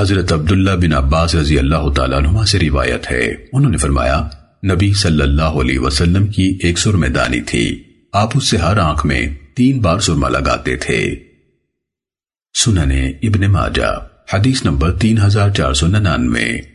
حضرت عبداللہ بن عباس رضی اللہ تعالیٰ عنہ سے روایت ہے۔ انہوں نے فرمایا، نبی صلی اللہ علیہ وسلم کی ایک سرمے دانی تھی۔ آپ اس سے ہر آنکھ میں تین بار سرما لگاتے تھے۔ سننے ابن ماجہ، حدیث نمبر تین ہزار چار سو ننانوے۔